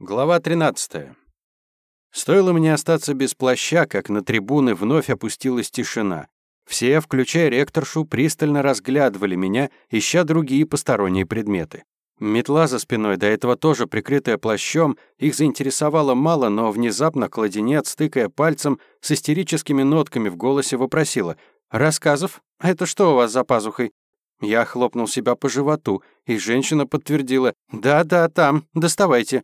Глава 13. Стоило мне остаться без плаща, как на трибуны вновь опустилась тишина. Все, включая ректоршу, пристально разглядывали меня, ища другие посторонние предметы. Метла за спиной, до этого тоже прикрытая плащом, их заинтересовало мало, но внезапно кладенец, стыкая пальцем, с истерическими нотками в голосе вопросила «Рассказов? Это что у вас за пазухой?» Я хлопнул себя по животу, и женщина подтвердила «Да-да, там, доставайте».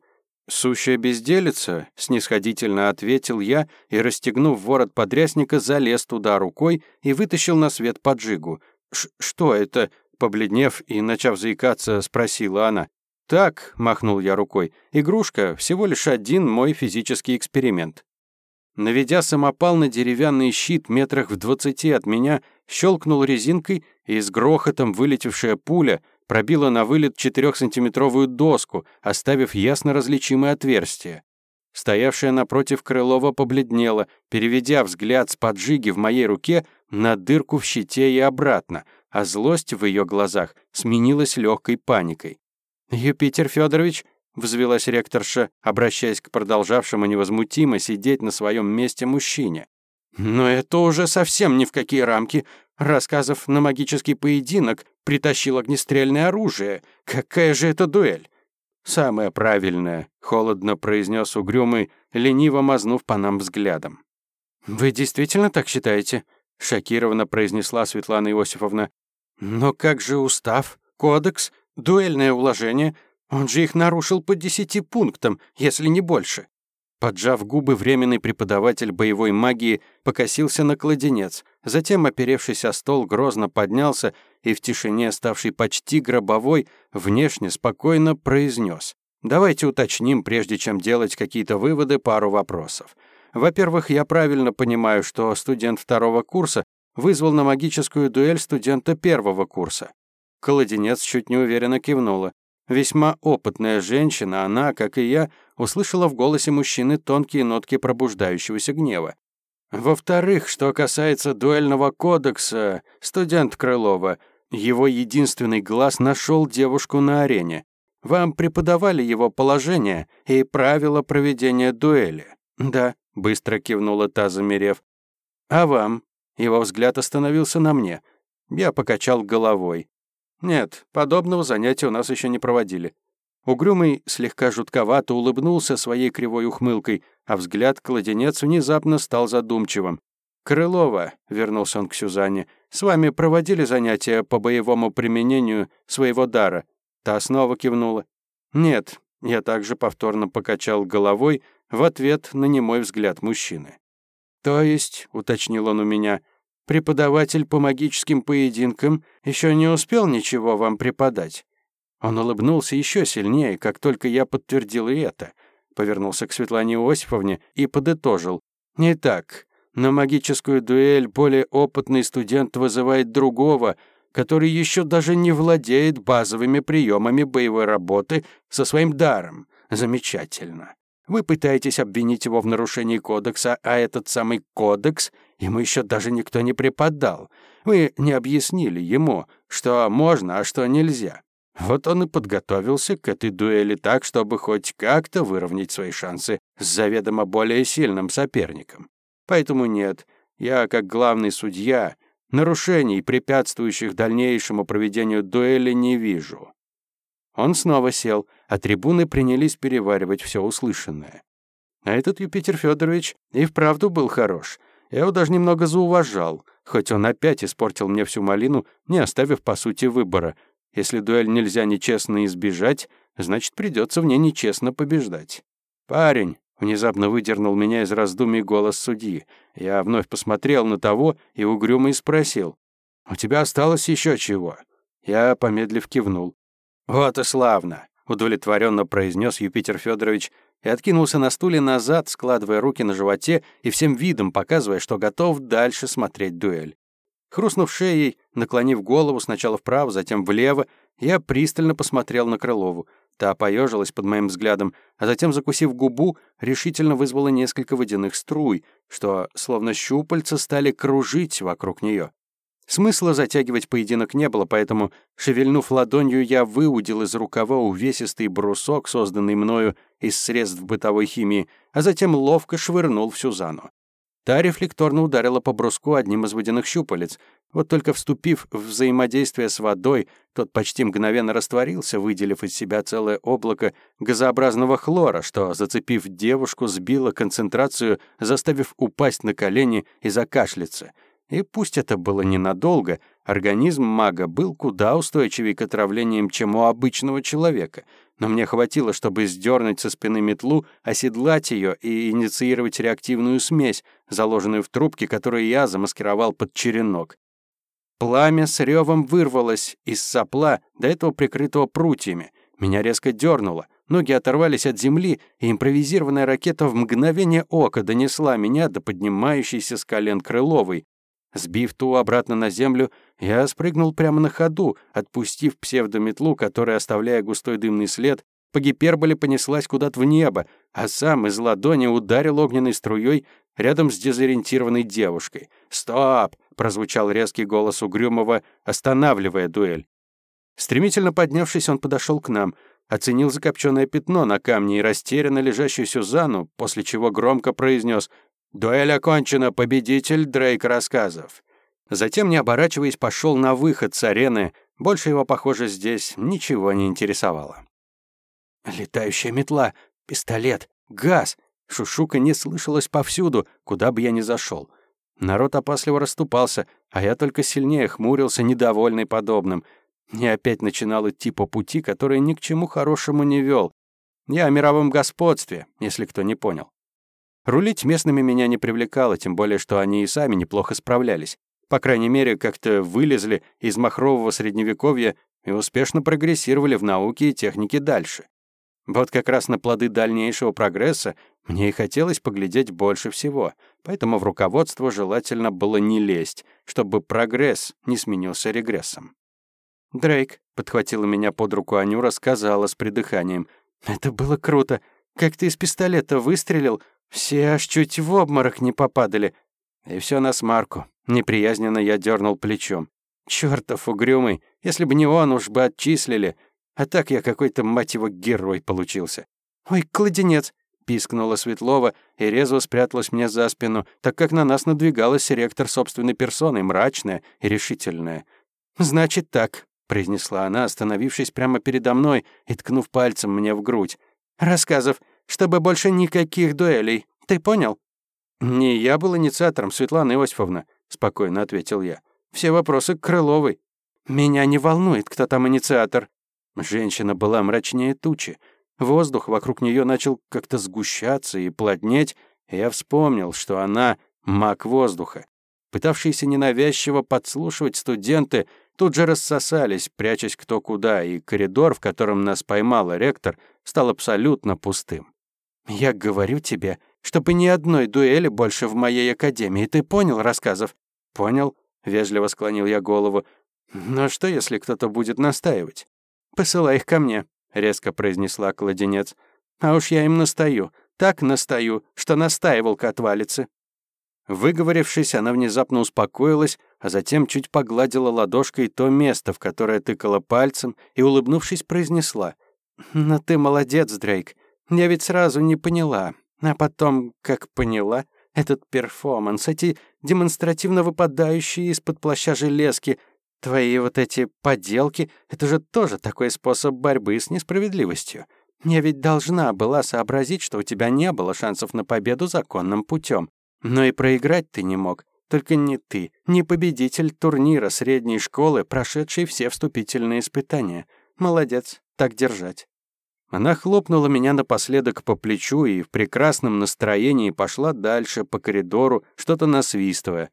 «Сущая безделица», — снисходительно ответил я и, расстегнув ворот подрясника, залез туда рукой и вытащил на свет поджигу. «Что это?» — побледнев и начав заикаться, спросила она. «Так», — махнул я рукой, — «игрушка, всего лишь один мой физический эксперимент». Наведя самопал на деревянный щит метрах в двадцати от меня, щелкнул резинкой, и с грохотом вылетевшая пуля — пробила на вылет четырехсантиметровую доску, оставив ясно различимое отверстие. Стоявшая напротив Крылова побледнела, переведя взгляд с поджиги в моей руке на дырку в щите и обратно, а злость в ее глазах сменилась легкой паникой. «Юпитер Федорович», — взвелась ректорша, обращаясь к продолжавшему невозмутимо сидеть на своем месте мужчине. «Но это уже совсем ни в какие рамки. Рассказов на магический поединок притащил огнестрельное оружие. Какая же это дуэль? Самое правильное, холодно произнес угрюмый, лениво мазнув по нам взглядом. Вы действительно так считаете? шокированно произнесла Светлана Иосифовна. Но как же устав, кодекс, дуэльное уложение? Он же их нарушил по десяти пунктам, если не больше. Поджав губы, временный преподаватель боевой магии покосился на кладенец, затем, оперевшись о стол, грозно поднялся и в тишине, ставшей почти гробовой, внешне спокойно произнес. «Давайте уточним, прежде чем делать какие-то выводы, пару вопросов. Во-первых, я правильно понимаю, что студент второго курса вызвал на магическую дуэль студента первого курса». Кладенец чуть неуверенно кивнула. Весьма опытная женщина, она, как и я, услышала в голосе мужчины тонкие нотки пробуждающегося гнева. Во-вторых, что касается дуэльного кодекса, студент Крылова, его единственный глаз нашел девушку на арене. Вам преподавали его положение и правила проведения дуэли. Да, быстро кивнула та, замерев. А вам? Его взгляд остановился на мне. Я покачал головой. Нет, подобного занятия у нас еще не проводили. Угрюмый слегка жутковато улыбнулся своей кривой ухмылкой, а взгляд кладенец внезапно стал задумчивым. «Крылова», — вернулся он к Сюзанне, — «с вами проводили занятия по боевому применению своего дара?» Та снова кивнула. «Нет», — я также повторно покачал головой в ответ на немой взгляд мужчины. «То есть», — уточнил он у меня, — Преподаватель по магическим поединкам еще не успел ничего вам преподать». Он улыбнулся еще сильнее, как только я подтвердил и это. Повернулся к Светлане Иосифовне и подытожил. «Не так. На магическую дуэль более опытный студент вызывает другого, который еще даже не владеет базовыми приемами боевой работы со своим даром. Замечательно. Вы пытаетесь обвинить его в нарушении кодекса, а этот самый кодекс ему еще даже никто не преподал. Вы не объяснили ему, что можно, а что нельзя. Вот он и подготовился к этой дуэли так, чтобы хоть как-то выровнять свои шансы с заведомо более сильным соперником. Поэтому нет, я, как главный судья, нарушений, препятствующих дальнейшему проведению дуэли, не вижу. Он снова сел, а трибуны принялись переваривать все услышанное. А этот Юпитер Федорович и вправду был хорош. Я его даже немного зауважал, хоть он опять испортил мне всю малину, не оставив, по сути, выбора. Если дуэль нельзя нечестно избежать, значит, придется в ней нечестно побеждать. «Парень!» — внезапно выдернул меня из раздумий голос судьи. Я вновь посмотрел на того и угрюмо спросил. «У тебя осталось еще чего?» Я, помедлив, кивнул. «Вот и славно!» — удовлетворенно произнес Юпитер Федорович и откинулся на стуле назад, складывая руки на животе и всем видом показывая, что готов дальше смотреть дуэль. Хрустнув шеей, наклонив голову сначала вправо, затем влево, я пристально посмотрел на Крылову. Та поежилась под моим взглядом, а затем, закусив губу, решительно вызвала несколько водяных струй, что, словно щупальца, стали кружить вокруг нее. Смысла затягивать поединок не было, поэтому, шевельнув ладонью, я выудил из рукава увесистый брусок, созданный мною из средств бытовой химии, а затем ловко швырнул в Сюзанну. Та рефлекторно ударила по бруску одним из водяных щупалец. Вот только вступив в взаимодействие с водой, тот почти мгновенно растворился, выделив из себя целое облако газообразного хлора, что, зацепив девушку, сбило концентрацию, заставив упасть на колени и закашляться — и пусть это было ненадолго, организм мага был куда устойчивее к отравлениям, чем у обычного человека. Но мне хватило, чтобы сдернуть со спины метлу, оседлать ее и инициировать реактивную смесь, заложенную в трубке, которую я замаскировал под черенок. Пламя с ревом вырвалось из сопла, до этого прикрытого прутьями. Меня резко дернуло. Ноги оторвались от земли, и импровизированная ракета в мгновение ока донесла меня до поднимающейся с колен Крыловой. Сбив ту обратно на землю, я спрыгнул прямо на ходу, отпустив псевдометлу, которая, оставляя густой дымный след, по гиперболе понеслась куда-то в небо, а сам из ладони ударил огненной струей рядом с дезориентированной девушкой. «Стоп!» — прозвучал резкий голос Угрюмова, останавливая дуэль. Стремительно поднявшись, он подошел к нам, оценил закопченное пятно на камне и растерянно лежащую Сюзанну, после чего громко произнес «Дуэль окончена, победитель Дрейк рассказов». Затем, не оборачиваясь, пошел на выход с арены. Больше его, похоже, здесь ничего не интересовало. Летающая метла, пистолет, газ. Шушука не слышалось повсюду, куда бы я ни зашел. Народ опасливо расступался, а я только сильнее хмурился, недовольный подобным. Я опять начинал идти по пути, который ни к чему хорошему не вел. Я о мировом господстве, если кто не понял. Рулить местными меня не привлекало, тем более, что они и сами неплохо справлялись. По крайней мере, как-то вылезли из махрового средневековья и успешно прогрессировали в науке и технике дальше. Вот как раз на плоды дальнейшего прогресса мне и хотелось поглядеть больше всего, поэтому в руководство желательно было не лезть, чтобы прогресс не сменился регрессом. «Дрейк», — подхватила меня под руку Анюра, сказала с придыханием, «Это было круто. Как ты из пистолета выстрелил, все аж чуть в обморок не попадали. И все на смарку. Неприязненно я дернул плечом. Чёртов угрюмый. Если бы не он, уж бы отчислили. А так я какой-то, мать его, герой получился. «Ой, кладенец!» — пискнула Светлова и резво спряталась мне за спину, так как на нас надвигалась ректор собственной персоной, мрачная и решительная. «Значит так», — произнесла она, остановившись прямо передо мной и ткнув пальцем мне в грудь. «Рассказов чтобы больше никаких дуэлей. Ты понял?» «Не я был инициатором, Светлана Иосифовна», — спокойно ответил я. «Все вопросы к Крыловой». «Меня не волнует, кто там инициатор». Женщина была мрачнее тучи. Воздух вокруг нее начал как-то сгущаться и плотнеть, и я вспомнил, что она — маг воздуха. Пытавшиеся ненавязчиво подслушивать студенты тут же рассосались, прячась кто куда, и коридор, в котором нас поймала ректор, стал абсолютно пустым. «Я говорю тебе, чтобы ни одной дуэли больше в моей академии. Ты понял, рассказов?» «Понял», — вежливо склонил я голову. «Но что, если кто-то будет настаивать?» «Посылай их ко мне», — резко произнесла кладенец. «А уж я им настаю, так настаю, что настаивалка отвалится». Выговорившись, она внезапно успокоилась, а затем чуть погладила ладошкой то место, в которое тыкала пальцем, и, улыбнувшись, произнесла. «Но ты молодец, Дрейк. Я ведь сразу не поняла. А потом, как поняла, этот перформанс, эти демонстративно выпадающие из-под плаща железки, твои вот эти поделки, это же тоже такой способ борьбы с несправедливостью. Я ведь должна была сообразить, что у тебя не было шансов на победу законным путем. Но и проиграть ты не мог. Только не ты, не победитель турнира средней школы, прошедший все вступительные испытания. Молодец, так держать. Она хлопнула меня напоследок по плечу и в прекрасном настроении пошла дальше по коридору, что-то насвистывая.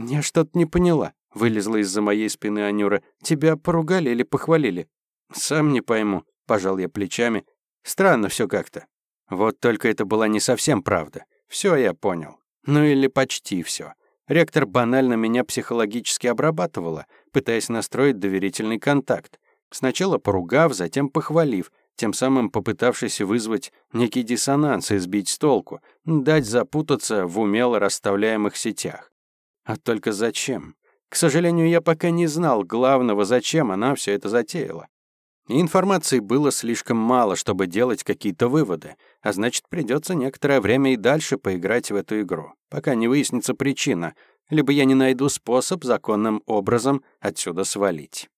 «Я что-то не поняла», — вылезла из-за моей спины Анюра. «Тебя поругали или похвалили?» «Сам не пойму», — пожал я плечами. «Странно все как-то». Вот только это была не совсем правда. Все я понял. Ну или почти все. Ректор банально меня психологически обрабатывала, пытаясь настроить доверительный контакт. Сначала поругав, затем похвалив — тем самым попытавшись вызвать некий диссонанс и сбить с толку, дать запутаться в умело расставляемых сетях. А только зачем? К сожалению, я пока не знал главного, зачем она все это затеяла. И информации было слишком мало, чтобы делать какие-то выводы, а значит, придется некоторое время и дальше поиграть в эту игру, пока не выяснится причина, либо я не найду способ законным образом отсюда свалить.